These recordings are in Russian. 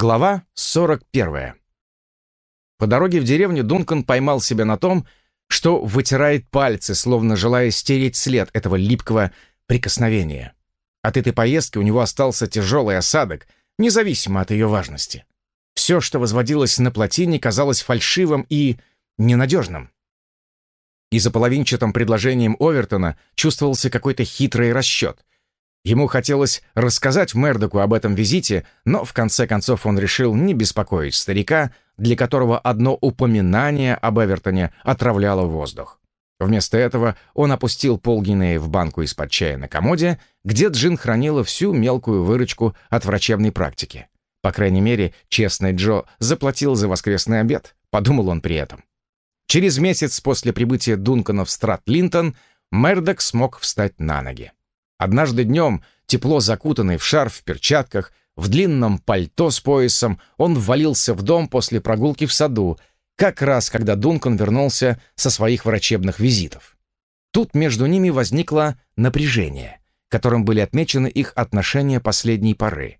Глава 41. По дороге в деревню Дункан поймал себя на том, что вытирает пальцы, словно желая стереть след этого липкого прикосновения. От этой поездки у него остался тяжелый осадок, независимо от ее важности. Все, что возводилось на плотине, казалось фальшивым и ненадежным. И за половинчатым предложением Овертона чувствовался какой-то хитрый расчет. Ему хотелось рассказать Мердоку об этом визите, но в конце концов он решил не беспокоить старика, для которого одно упоминание об Эвертоне отравляло воздух. Вместо этого он опустил полгинеи в банку из-под чая на комоде, где Джин хранила всю мелкую выручку от врачебной практики. По крайней мере, честный Джо заплатил за воскресный обед, подумал он при этом. Через месяц после прибытия Дункана в Страт-Линтон Мердок смог встать на ноги. Однажды днем, тепло закутанный в шарф, в перчатках, в длинном пальто с поясом, он ввалился в дом после прогулки в саду, как раз когда Дункан вернулся со своих врачебных визитов. Тут между ними возникло напряжение, которым были отмечены их отношения последней поры.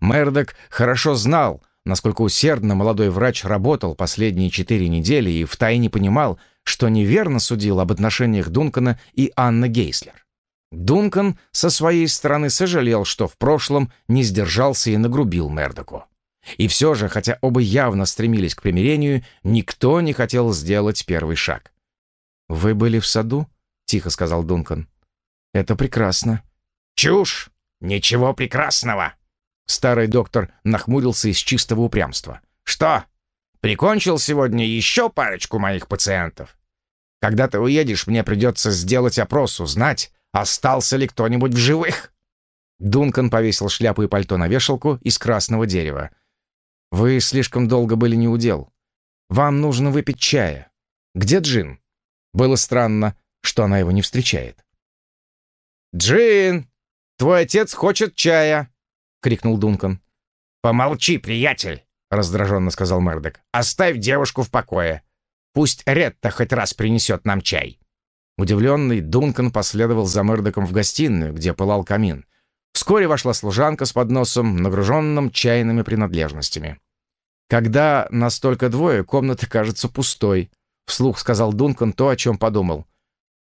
Мердок хорошо знал, насколько усердно молодой врач работал последние четыре недели и втайне понимал, что неверно судил об отношениях Дункана и Анны Гейслер. Дункан со своей стороны сожалел, что в прошлом не сдержался и нагрубил Мердоку. И все же, хотя оба явно стремились к примирению, никто не хотел сделать первый шаг. «Вы были в саду?» — тихо сказал Дункан. «Это прекрасно». «Чушь! Ничего прекрасного!» Старый доктор нахмурился из чистого упрямства. «Что? Прикончил сегодня еще парочку моих пациентов? Когда ты уедешь, мне придется сделать опрос, узнать, Остался ли кто-нибудь в живых?» Дункан повесил шляпу и пальто на вешалку из красного дерева. «Вы слишком долго были не у дел. Вам нужно выпить чая. Где Джин?» Было странно, что она его не встречает. «Джин, твой отец хочет чая!» — крикнул Дункан. «Помолчи, приятель!» — раздраженно сказал Мердок. «Оставь девушку в покое. Пусть Ретта хоть раз принесет нам чай». Удивленный, Дункан последовал за Мердоком в гостиную, где пылал камин. Вскоре вошла служанка с подносом, нагруженным чайными принадлежностями. «Когда настолько двое, комната кажется пустой», — вслух сказал Дункан то, о чем подумал.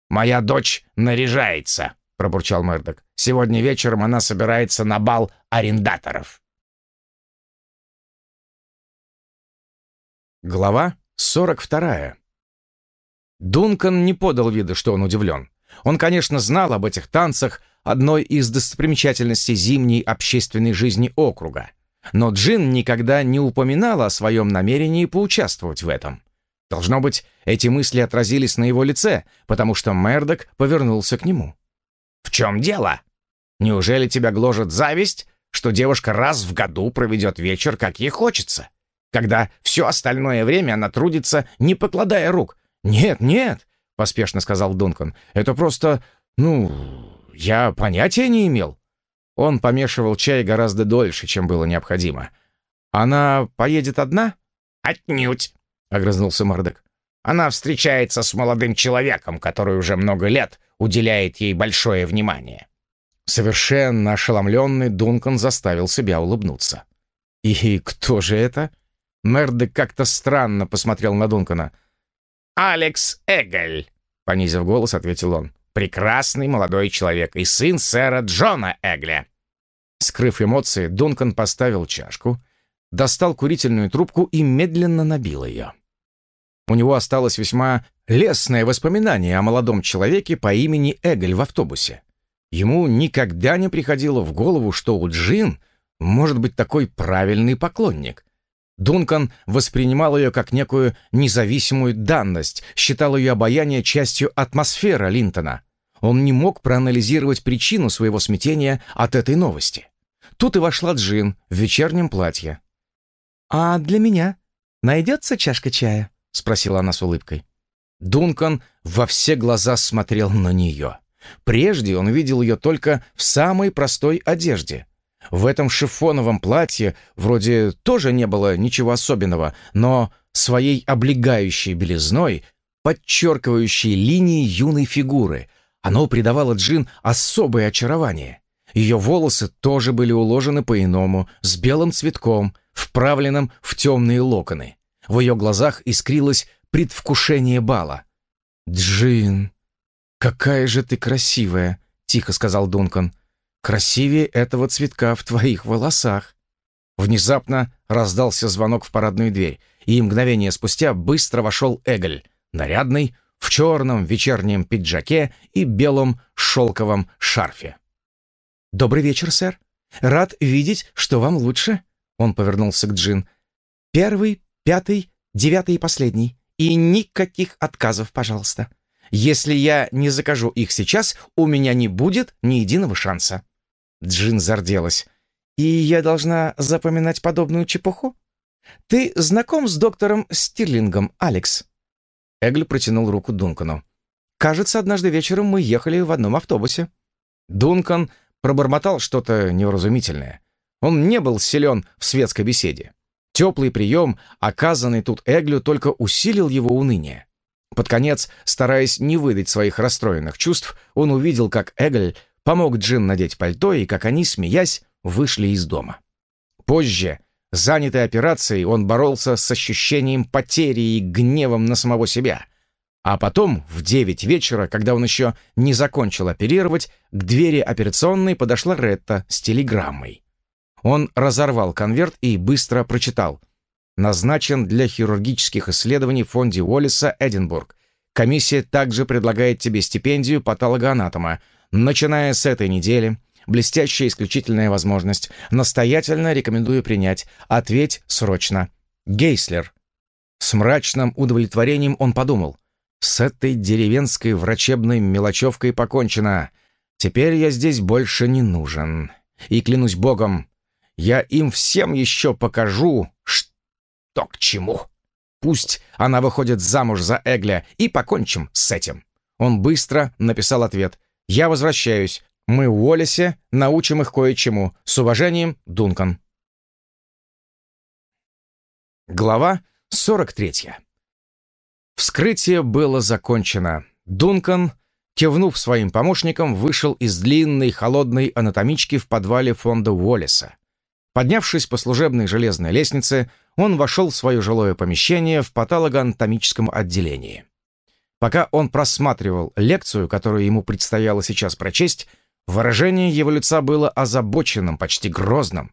«Моя дочь наряжается», — пробурчал Мердок. «Сегодня вечером она собирается на бал арендаторов». Глава сорок вторая. Дункан не подал вида, что он удивлен. Он, конечно, знал об этих танцах, одной из достопримечательностей зимней общественной жизни округа. Но Джин никогда не упоминала о своем намерении поучаствовать в этом. Должно быть, эти мысли отразились на его лице, потому что Мердок повернулся к нему. «В чем дело? Неужели тебя гложет зависть, что девушка раз в году проведет вечер, как ей хочется, когда все остальное время она трудится, не покладая рук, «Нет, нет», — поспешно сказал Дункан. «Это просто... ну... я понятия не имел». Он помешивал чай гораздо дольше, чем было необходимо. «Она поедет одна?» «Отнюдь», — огрызнулся Мордек. «Она встречается с молодым человеком, который уже много лет уделяет ей большое внимание». Совершенно ошеломленный Дункан заставил себя улыбнуться. «И кто же это?» Мердек как-то странно посмотрел на Дункана. «Алекс Эгель», — понизив голос, ответил он. «Прекрасный молодой человек и сын сэра Джона Эгля». Скрыв эмоции, Дункан поставил чашку, достал курительную трубку и медленно набил ее. У него осталось весьма лестное воспоминание о молодом человеке по имени Эгель в автобусе. Ему никогда не приходило в голову, что у Джин может быть такой правильный поклонник. Дункан воспринимал ее как некую независимую данность, считал ее обаяние частью атмосферы Линтона. Он не мог проанализировать причину своего смятения от этой новости. Тут и вошла Джин в вечернем платье. «А для меня найдется чашка чая?» — спросила она с улыбкой. Дункан во все глаза смотрел на нее. Прежде он видел ее только в самой простой одежде. В этом шифоновом платье вроде тоже не было ничего особенного, но своей облегающей белизной, подчеркивающей линии юной фигуры, оно придавало Джин особое очарование. Ее волосы тоже были уложены по-иному, с белым цветком, вправленным в темные локоны. В ее глазах искрилось предвкушение бала. «Джин, какая же ты красивая!» — тихо сказал Дункан. «Красивее этого цветка в твоих волосах». Внезапно раздался звонок в парадную дверь, и мгновение спустя быстро вошел Эгль, нарядный, в черном вечернем пиджаке и белом шелковом шарфе. «Добрый вечер, сэр. Рад видеть, что вам лучше». Он повернулся к Джин. «Первый, пятый, девятый и последний. И никаких отказов, пожалуйста. Если я не закажу их сейчас, у меня не будет ни единого шанса». Джин зарделась. «И я должна запоминать подобную чепуху? Ты знаком с доктором Стирлингом, Алекс?» Эгль протянул руку Дункану. «Кажется, однажды вечером мы ехали в одном автобусе». Дункан пробормотал что-то невразумительное. Он не был силен в светской беседе. Теплый прием, оказанный тут Эглю, только усилил его уныние. Под конец, стараясь не выдать своих расстроенных чувств, он увидел, как Эгль помог Джин надеть пальто и как они, смеясь, вышли из дома. Позже, занятый операцией, он боролся с ощущением потери и гневом на самого себя — а потом, в девять вечера, когда он еще не закончил оперировать, к двери операционной подошла Ретта с телеграммой. Он разорвал конверт и быстро прочитал. «Назначен для хирургических исследований в фонде Уоллиса Эдинбург. Комиссия также предлагает тебе стипендию патологоанатома. Начиная с этой недели, блестящая исключительная возможность. Настоятельно рекомендую принять. Ответь срочно. Гейслер». С мрачным удовлетворением он подумал – с этой деревенской врачебной мелочевкой покончено. Теперь я здесь больше не нужен. И клянусь богом, я им всем еще покажу, что к чему. Пусть она выходит замуж за Эгля, и покончим с этим. Он быстро написал ответ. «Я возвращаюсь. Мы в Уоллесе научим их кое-чему. С уважением, Дункан». Глава 43. Вскрытие было закончено. Дункан, кивнув своим помощникам, вышел из длинной холодной анатомички в подвале фонда Уоллеса. Поднявшись по служебной железной лестнице, он вошел в свое жилое помещение в патологоанатомическом отделении. Пока он просматривал лекцию, которую ему предстояло сейчас прочесть, выражение его лица было озабоченным, почти грозным.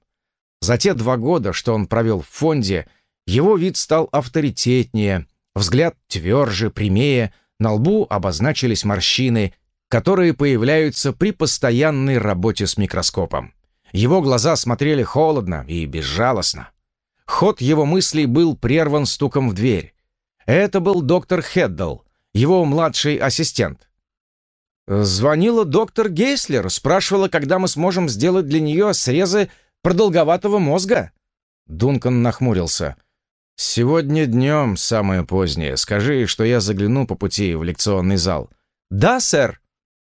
За те два года, что он провел в фонде, его вид стал авторитетнее, Взгляд тверже, прямее, на лбу обозначились морщины, которые появляются при постоянной работе с микроскопом. Его глаза смотрели холодно и безжалостно. Ход его мыслей был прерван стуком в дверь. Это был доктор Хеддл, его младший ассистент. Звонила доктор Гейслер, спрашивала, когда мы сможем сделать для нее срезы продолговатого мозга. Дункан нахмурился. «Сегодня днем, самое позднее. Скажи, что я загляну по пути в лекционный зал». «Да, сэр».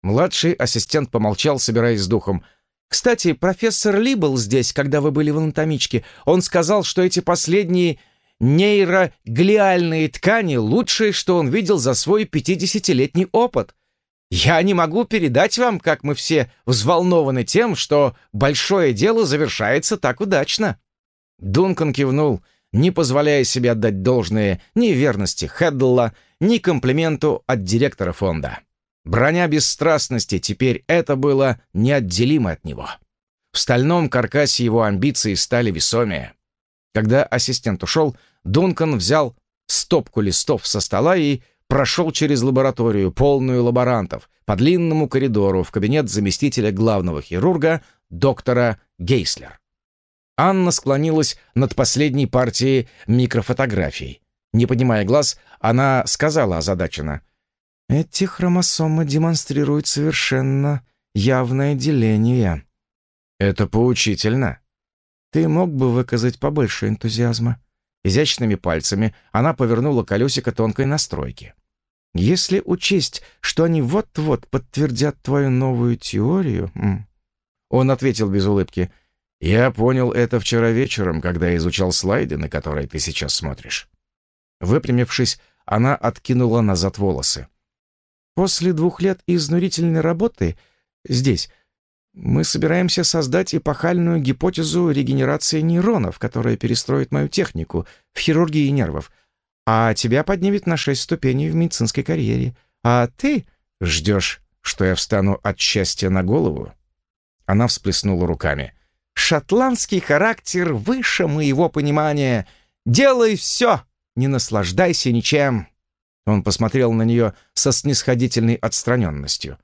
Младший ассистент помолчал, собираясь с духом. «Кстати, профессор Ли был здесь, когда вы были в анатомичке. Он сказал, что эти последние нейроглиальные ткани — лучшее, что он видел за свой пятидесятилетний опыт. Я не могу передать вам, как мы все взволнованы тем, что большое дело завершается так удачно». Дункан кивнул — не позволяя себе отдать должное ни верности Хеддла, ни комплименту от директора фонда. Броня бесстрастности теперь это было неотделимо от него. В стальном каркасе его амбиции стали весомее. Когда ассистент ушел, Дункан взял стопку листов со стола и прошел через лабораторию, полную лаборантов, по длинному коридору в кабинет заместителя главного хирурга доктора Гейслер. Анна склонилась над последней партией микрофотографий. Не поднимая глаз, она сказала озадаченно. «Эти хромосомы демонстрируют совершенно явное деление». «Это поучительно». «Ты мог бы выказать побольше энтузиазма». Изящными пальцами она повернула колесико тонкой настройки. «Если учесть, что они вот-вот подтвердят твою новую теорию...» Он ответил без улыбки — я понял это вчера вечером, когда изучал слайды, на которые ты сейчас смотришь. Выпрямившись, она откинула назад волосы. После двух лет изнурительной работы здесь Мы собираемся создать эпохальную гипотезу регенерации нейронов, которая перестроит мою технику в хирургии нервов, а тебя поднимет на шесть ступеней в медицинской карьере. А ты ждешь, что я встану от счастья на голову?» Она всплеснула руками. «Шотландский характер выше моего понимания. Делай все, не наслаждайся ничем». Он посмотрел на нее со снисходительной отстраненностью.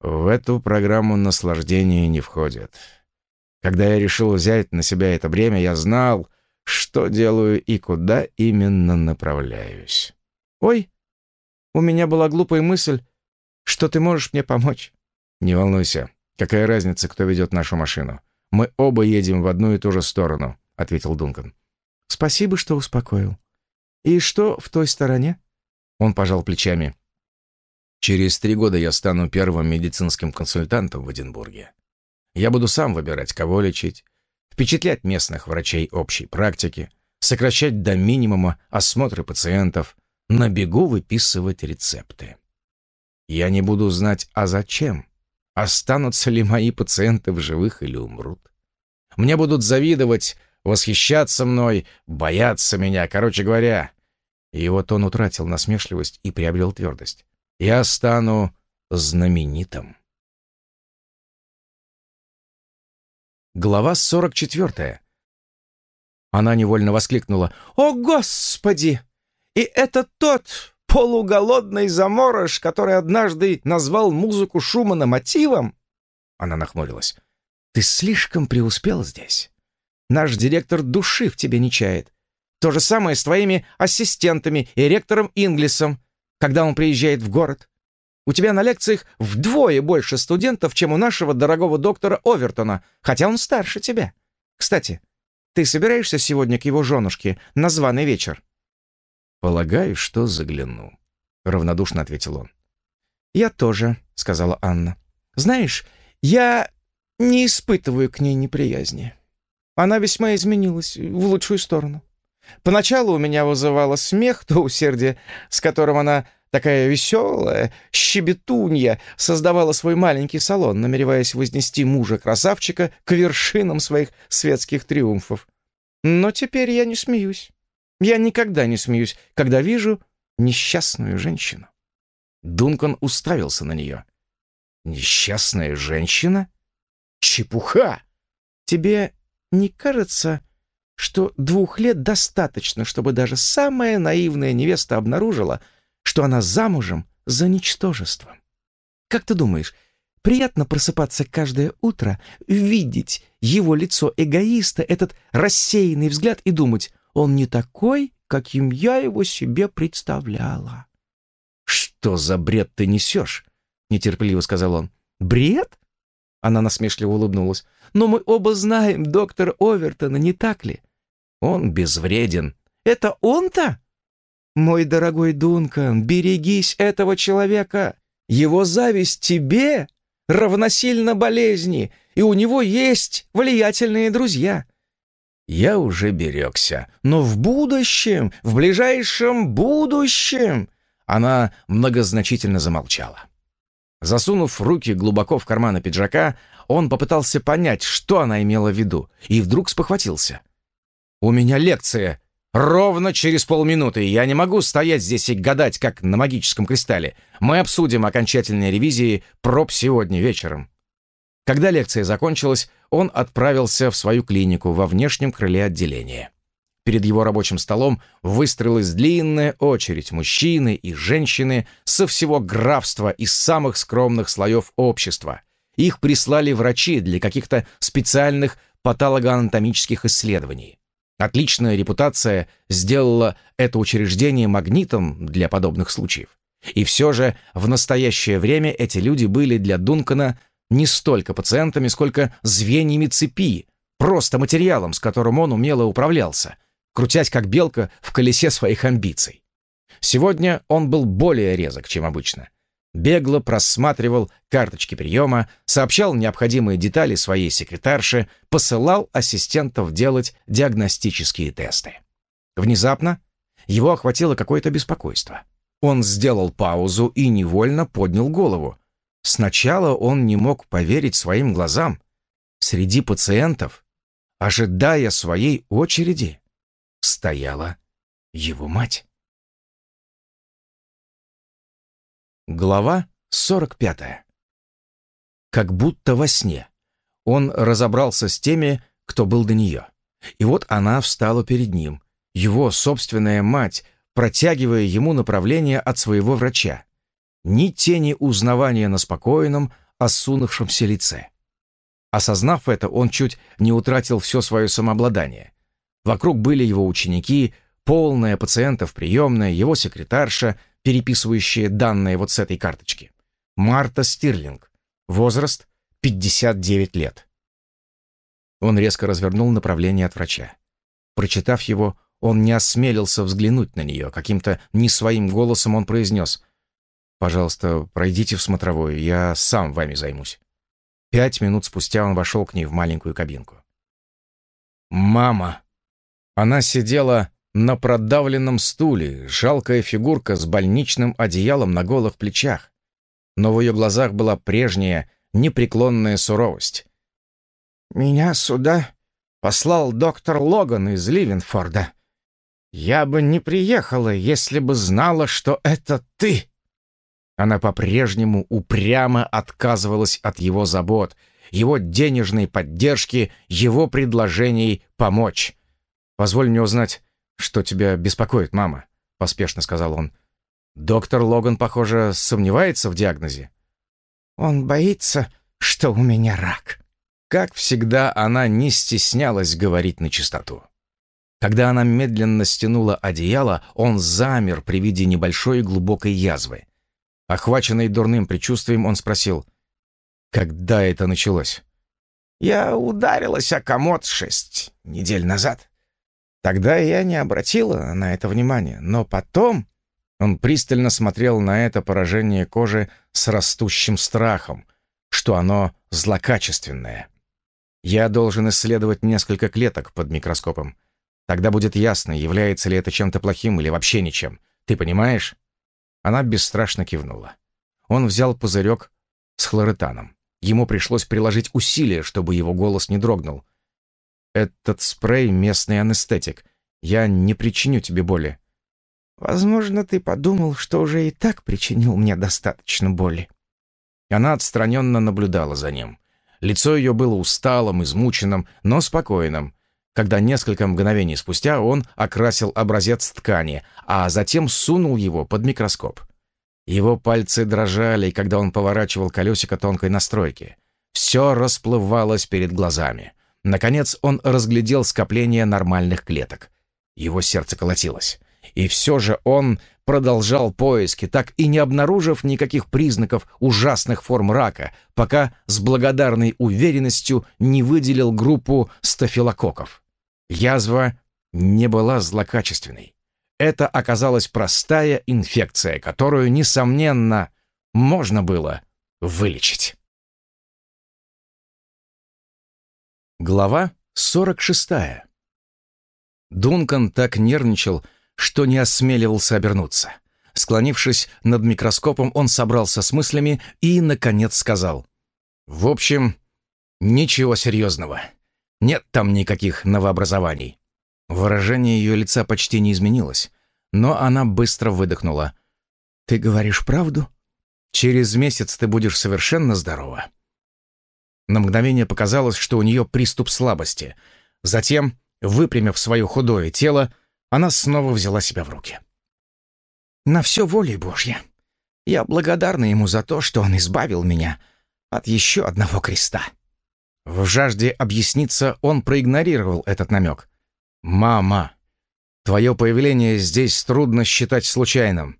В эту программу наслаждения не входит. Когда я решил взять на себя это бремя, я знал, что делаю и куда именно направляюсь. «Ой, у меня была глупая мысль, что ты можешь мне помочь». «Не волнуйся. Какая разница, кто ведет нашу машину? Мы оба едем в одну и ту же сторону», — ответил Дункан. «Спасибо, что успокоил. И что в той стороне?» Он пожал плечами. Через три года я стану первым медицинским консультантом в Эдинбурге. Я буду сам выбирать, кого лечить, впечатлять местных врачей общей практики, сокращать до минимума осмотры пациентов, на бегу выписывать рецепты. Я не буду знать, а зачем, останутся ли мои пациенты в живых или умрут. Мне будут завидовать, восхищаться мной, бояться меня, короче говоря. И вот он утратил насмешливость и приобрел твердость я стану знаменитым. Глава 44. Она невольно воскликнула. «О, Господи! И это тот полуголодный заморож, который однажды назвал музыку Шумана мотивом?» Она нахмурилась. «Ты слишком преуспел здесь. Наш директор души в тебе не чает. То же самое с твоими ассистентами и ректором Инглисом когда он приезжает в город. У тебя на лекциях вдвое больше студентов, чем у нашего дорогого доктора Овертона, хотя он старше тебя. Кстати, ты собираешься сегодня к его женушке на званый вечер?» «Полагаю, что загляну», — равнодушно ответил он. «Я тоже», — сказала Анна. «Знаешь, я не испытываю к ней неприязни. Она весьма изменилась в лучшую сторону. Поначалу у меня вызывало смех то усердие, с которым она, такая веселая, щебетунья, создавала свой маленький салон, намереваясь вознести мужа-красавчика к вершинам своих светских триумфов. Но теперь я не смеюсь. Я никогда не смеюсь, когда вижу несчастную женщину. Дункан уставился на нее. «Несчастная женщина? Чепуха! Тебе не кажется, что двух лет достаточно, чтобы даже самая наивная невеста обнаружила, что она замужем за ничтожеством. Как ты думаешь, приятно просыпаться каждое утро, видеть его лицо эгоиста, этот рассеянный взгляд и думать, он не такой, каким я его себе представляла. «Что за бред ты несешь?» — нетерпеливо сказал он. «Бред?» — она насмешливо улыбнулась. «Но мы оба знаем доктора Овертона, не так ли? Он безвреден. Это он-то? Мой дорогой Дункан, берегись этого человека. Его зависть тебе равносильно болезни, и у него есть влиятельные друзья. Я уже берегся, но в будущем, в ближайшем будущем... Она многозначительно замолчала. Засунув руки глубоко в карманы пиджака, он попытался понять, что она имела в виду, и вдруг спохватился. «У меня лекция. Ровно через полминуты. Я не могу стоять здесь и гадать, как на магическом кристалле. Мы обсудим окончательные ревизии проб сегодня вечером». Когда лекция закончилась, он отправился в свою клинику во внешнем крыле отделения. Перед его рабочим столом выстроилась длинная очередь мужчины и женщины со всего графства из самых скромных слоев общества. Их прислали врачи для каких-то специальных патологоанатомических исследований. Отличная репутация сделала это учреждение магнитом для подобных случаев. И все же в настоящее время эти люди были для Дункана не столько пациентами, сколько звеньями цепи, просто материалом, с которым он умело управлялся, крутясь как белка в колесе своих амбиций. Сегодня он был более резок, чем обычно — бегло просматривал карточки приема, сообщал необходимые детали своей секретарше, посылал ассистентов делать диагностические тесты. Внезапно его охватило какое-то беспокойство. Он сделал паузу и невольно поднял голову. Сначала он не мог поверить своим глазам. Среди пациентов, ожидая своей очереди, стояла его мать. Глава 45. Как будто во сне. Он разобрался с теми, кто был до нее. И вот она встала перед ним, его собственная мать, протягивая ему направление от своего врача. Ни тени узнавания на спокойном, осунувшемся лице. Осознав это, он чуть не утратил все свое самообладание. Вокруг были его ученики, полная пациентов приемная, его секретарша, переписывающая данные вот с этой карточки. Марта Стирлинг. Возраст 59 лет. Он резко развернул направление от врача. Прочитав его, он не осмелился взглянуть на нее. Каким-то не своим голосом он произнес «Пожалуйста, пройдите в смотровую, я сам вами займусь». Пять минут спустя он вошел к ней в маленькую кабинку. «Мама!» Она сидела на продавленном стуле, жалкая фигурка с больничным одеялом на голых плечах. Но в ее глазах была прежняя, непреклонная суровость. «Меня сюда послал доктор Логан из Ливенфорда. Я бы не приехала, если бы знала, что это ты!» Она по-прежнему упрямо отказывалась от его забот, его денежной поддержки, его предложений помочь. «Позволь мне узнать, что тебя беспокоит, мама», — поспешно сказал он. «Доктор Логан, похоже, сомневается в диагнозе». «Он боится, что у меня рак», как всегда, она не стеснялась говорить на чистоту. Когда она медленно стянула одеяло, он замер при виде небольшой глубокой язвы. Охваченный дурным предчувствием, он спросил, «Когда это началось?» «Я ударилась о комод шесть недель назад. Тогда я не обратила на это внимания, но потом...» Он пристально смотрел на это поражение кожи с растущим страхом, что оно злокачественное. Я должен исследовать несколько клеток под микроскопом. Тогда будет ясно, является ли это чем-то плохим или вообще ничем. Ты понимаешь?» Она бесстрашно кивнула. Он взял пузырек с хлоретаном. Ему пришлось приложить усилия, чтобы его голос не дрогнул. «Этот спрей — местный анестетик. Я не причиню тебе боли». «Возможно, ты подумал, что уже и так причинил мне достаточно боли». Она отстраненно наблюдала за ним. Лицо ее было усталым, измученным, но спокойным. Когда несколько мгновений спустя он окрасил образец ткани, а затем сунул его под микроскоп. Его пальцы дрожали, когда он поворачивал колесико тонкой настройки. Все расплывалось перед глазами. Наконец он разглядел скопление нормальных клеток. Его сердце колотилось. И все же он продолжал поиски, так и не обнаружив никаких признаков ужасных форм рака, пока с благодарной уверенностью не выделил группу стафилококков. Язва не была злокачественной. Это оказалась простая инфекция, которую, несомненно, можно было вылечить. Глава 46. Дункан так нервничал, что не осмеливался обернуться. Склонившись над микроскопом, он собрался с мыслями и, наконец, сказал. «В общем, ничего серьезного. Нет там никаких новообразований». Выражение ее лица почти не изменилось, но она быстро выдохнула. «Ты говоришь правду? Через месяц ты будешь совершенно здорова». На мгновение показалось, что у нее приступ слабости. Затем, выпрямив свое худое тело, она снова взяла себя в руки. «На все волей Божья. Я благодарна ему за то, что он избавил меня от еще одного креста». В жажде объясниться он проигнорировал этот намек. «Мама, твое появление здесь трудно считать случайным.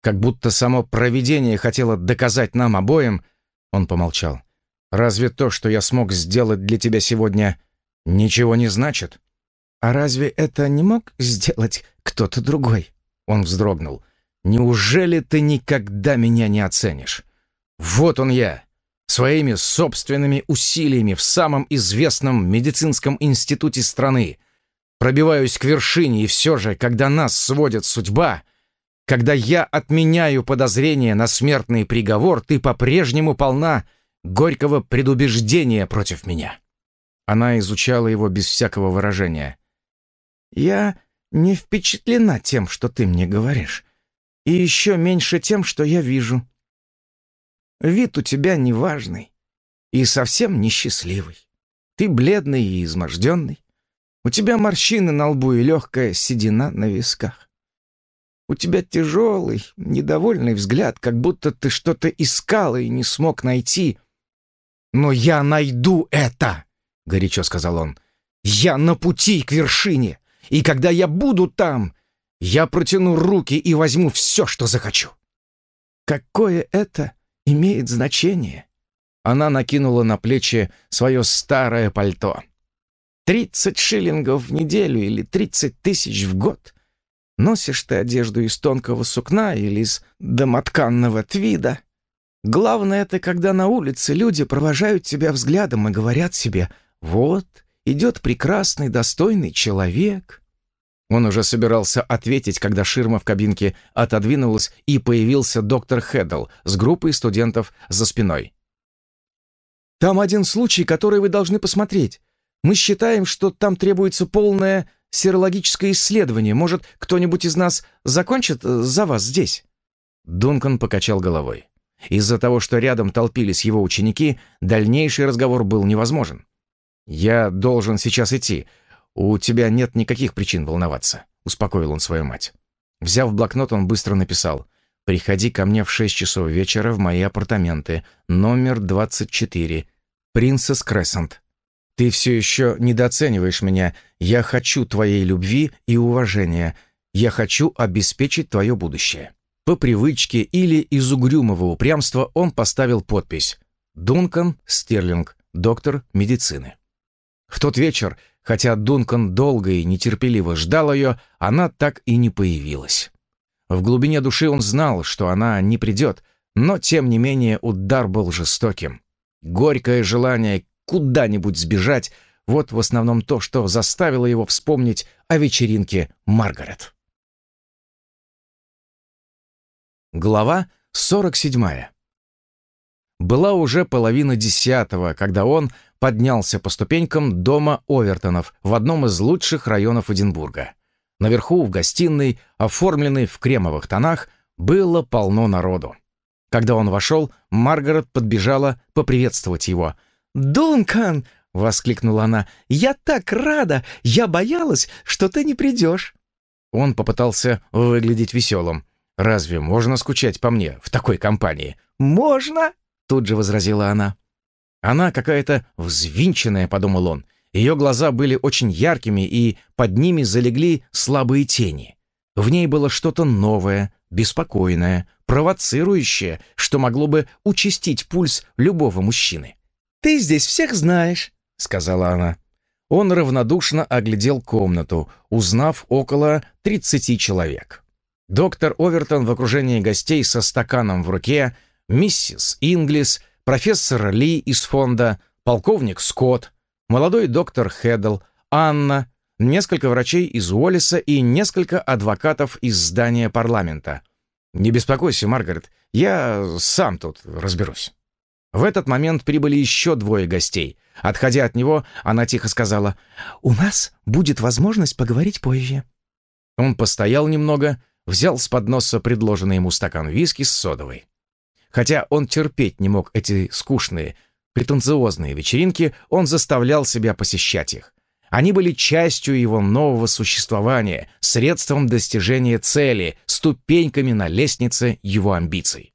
Как будто само провидение хотело доказать нам обоим...» Он помолчал. «Разве то, что я смог сделать для тебя сегодня, ничего не значит?» «А разве это не мог сделать кто-то другой?» Он вздрогнул. «Неужели ты никогда меня не оценишь? Вот он я, своими собственными усилиями в самом известном медицинском институте страны. Пробиваюсь к вершине, и все же, когда нас сводит судьба, Когда я отменяю подозрение на смертный приговор, ты по-прежнему полна горького предубеждения против меня». Она изучала его без всякого выражения. «Я не впечатлена тем, что ты мне говоришь, и еще меньше тем, что я вижу. Вид у тебя неважный и совсем несчастливый. Ты бледный и изможденный. У тебя морщины на лбу и легкая седина на висках. У тебя тяжелый, недовольный взгляд, как будто ты что-то искал и не смог найти. «Но я найду это!» — горячо сказал он. «Я на пути к вершине, и когда я буду там, я протяну руки и возьму все, что захочу». «Какое это имеет значение?» Она накинула на плечи свое старое пальто. «Тридцать шиллингов в неделю или тридцать тысяч в год. Носишь ты одежду из тонкого сукна или из домотканного твида. Главное это, когда на улице люди провожают тебя взглядом и говорят себе «Вот, идет прекрасный, достойный человек». Он уже собирался ответить, когда ширма в кабинке отодвинулась, и появился доктор Хеддл с группой студентов за спиной. «Там один случай, который вы должны посмотреть. Мы считаем, что там требуется полное серологическое исследование. Может, кто-нибудь из нас закончит э, за вас здесь?» Дункан покачал головой. Из-за того, что рядом толпились его ученики, дальнейший разговор был невозможен. «Я должен сейчас идти. У тебя нет никаких причин волноваться», — успокоил он свою мать. Взяв блокнот, он быстро написал. «Приходи ко мне в шесть часов вечера в мои апартаменты, номер 24, Принцесс Крессент. Ты все еще недооцениваешь меня. Я хочу твоей любви и уважения. Я хочу обеспечить твое будущее». По привычке или из угрюмого упрямства он поставил подпись «Дункан Стерлинг, доктор медицины». В тот вечер, хотя Дункан долго и нетерпеливо ждал ее, она так и не появилась. В глубине души он знал, что она не придет, но, тем не менее, удар был жестоким. Горькое желание куда-нибудь сбежать — вот в основном то, что заставило его вспомнить о вечеринке Маргарет. Глава 47. Была уже половина десятого, когда он поднялся по ступенькам дома Овертонов в одном из лучших районов Эдинбурга. Наверху, в гостиной, оформленной в кремовых тонах, было полно народу. Когда он вошел, Маргарет подбежала поприветствовать его. «Дункан!» — воскликнула она. «Я так рада! Я боялась, что ты не придешь!» Он попытался выглядеть веселым. «Разве можно скучать по мне в такой компании?» «Можно!» — тут же возразила она. «Она какая-то взвинченная», — подумал он. Ее глаза были очень яркими, и под ними залегли слабые тени. В ней было что-то новое, беспокойное, провоцирующее, что могло бы участить пульс любого мужчины. «Ты здесь всех знаешь», — сказала она. Он равнодушно оглядел комнату, узнав около тридцати человек. Доктор Овертон в окружении гостей со стаканом в руке, миссис Инглис, профессор Ли из фонда, полковник Скотт, молодой доктор Хеддл, Анна, несколько врачей из Уоллиса и несколько адвокатов из здания парламента. «Не беспокойся, Маргарет, я сам тут разберусь». В этот момент прибыли еще двое гостей. Отходя от него, она тихо сказала, «У нас будет возможность поговорить позже». Он постоял немного, взял с подноса предложенный ему стакан виски с содовой. Хотя он терпеть не мог эти скучные, претенциозные вечеринки, он заставлял себя посещать их. Они были частью его нового существования, средством достижения цели, ступеньками на лестнице его амбиций.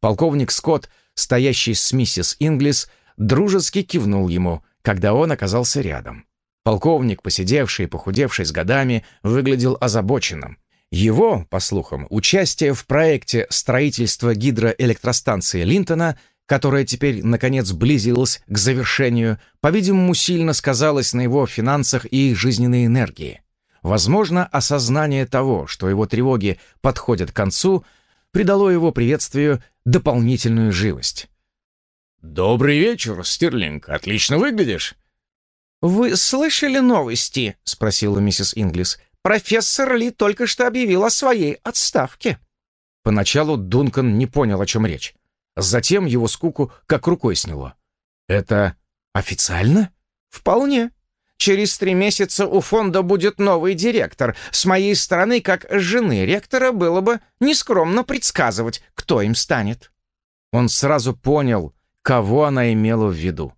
Полковник Скотт, стоящий с миссис Инглис, дружески кивнул ему, когда он оказался рядом. Полковник, посидевший и похудевший с годами, выглядел озабоченным. Его, по слухам, участие в проекте строительства гидроэлектростанции Линтона, которая теперь, наконец, близилась к завершению, по-видимому, сильно сказалось на его финансах и жизненной энергии. Возможно, осознание того, что его тревоги подходят к концу, придало его приветствию дополнительную живость. «Добрый вечер, Стерлинг. Отлично выглядишь». «Вы слышали новости?» — спросила миссис Инглис. Профессор Ли только что объявил о своей отставке». Поначалу Дункан не понял, о чем речь. Затем его скуку как рукой сняло. «Это официально?» «Вполне. Через три месяца у фонда будет новый директор. С моей стороны, как жены ректора, было бы нескромно предсказывать, кто им станет». Он сразу понял, кого она имела в виду.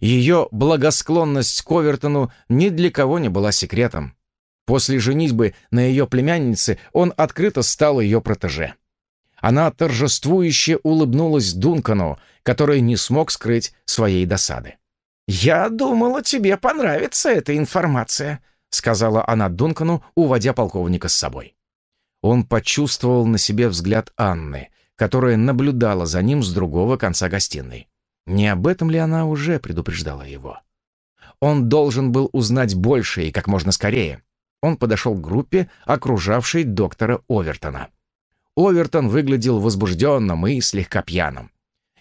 Ее благосклонность к Овертону ни для кого не была секретом. После женитьбы на ее племяннице он открыто стал ее протеже. Она торжествующе улыбнулась Дункану, который не смог скрыть своей досады. «Я думала, тебе понравится эта информация», — сказала она Дункану, уводя полковника с собой. Он почувствовал на себе взгляд Анны, которая наблюдала за ним с другого конца гостиной. Не об этом ли она уже предупреждала его? Он должен был узнать больше и как можно скорее. Он подошел к группе, окружавшей доктора Овертона. Овертон выглядел возбужденным и слегка пьяным.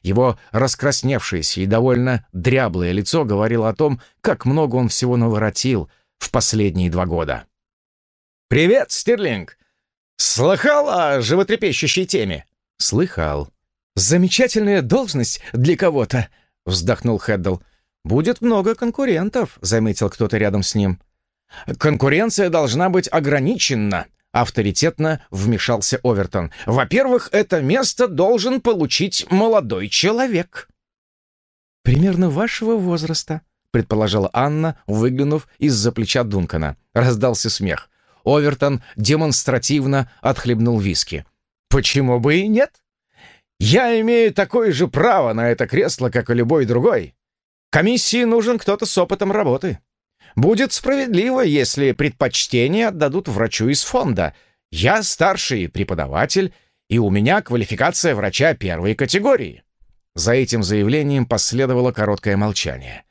Его раскрасневшееся и довольно дряблое лицо говорило о том, как много он всего наворотил в последние два года. «Привет, Стерлинг! Слыхал о животрепещущей теме?» «Слыхал. Замечательная должность для кого-то», — вздохнул Хэддл. «Будет много конкурентов», — заметил кто-то рядом с ним. «Конкуренция должна быть ограничена», — авторитетно вмешался Овертон. «Во-первых, это место должен получить молодой человек». «Примерно вашего возраста», — предположила Анна, выглянув из-за плеча Дункана. Раздался смех. Овертон демонстративно отхлебнул виски. «Почему бы и нет? Я имею такое же право на это кресло, как и любой другой. Комиссии нужен кто-то с опытом работы. Будет справедливо, если предпочтение отдадут врачу из фонда. Я старший преподаватель, и у меня квалификация врача первой категории». За этим заявлением последовало короткое молчание.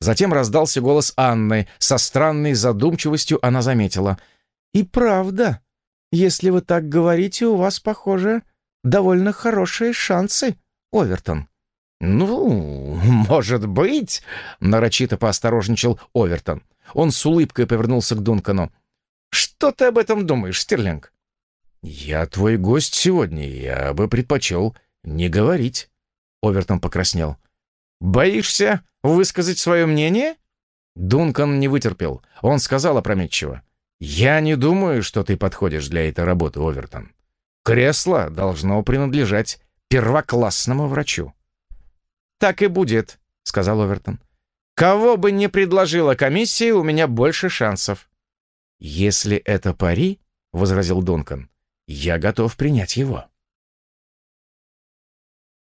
Затем раздался голос Анны. Со странной задумчивостью она заметила. «И правда, если вы так говорите, у вас, похоже, довольно хорошие шансы, Овертон». «Ну, может быть», — нарочито поосторожничал Овертон. Он с улыбкой повернулся к Дункану. «Что ты об этом думаешь, Стерлинг?» «Я твой гость сегодня, я бы предпочел не говорить». Овертон покраснел. «Боишься высказать свое мнение?» Дункан не вытерпел. Он сказал опрометчиво. «Я не думаю, что ты подходишь для этой работы, Овертон. Кресло должно принадлежать первоклассному врачу». «Так и будет», — сказал Овертон. «Кого бы ни предложила комиссия, у меня больше шансов». «Если это пари», — возразил Дункан, — «я готов принять его».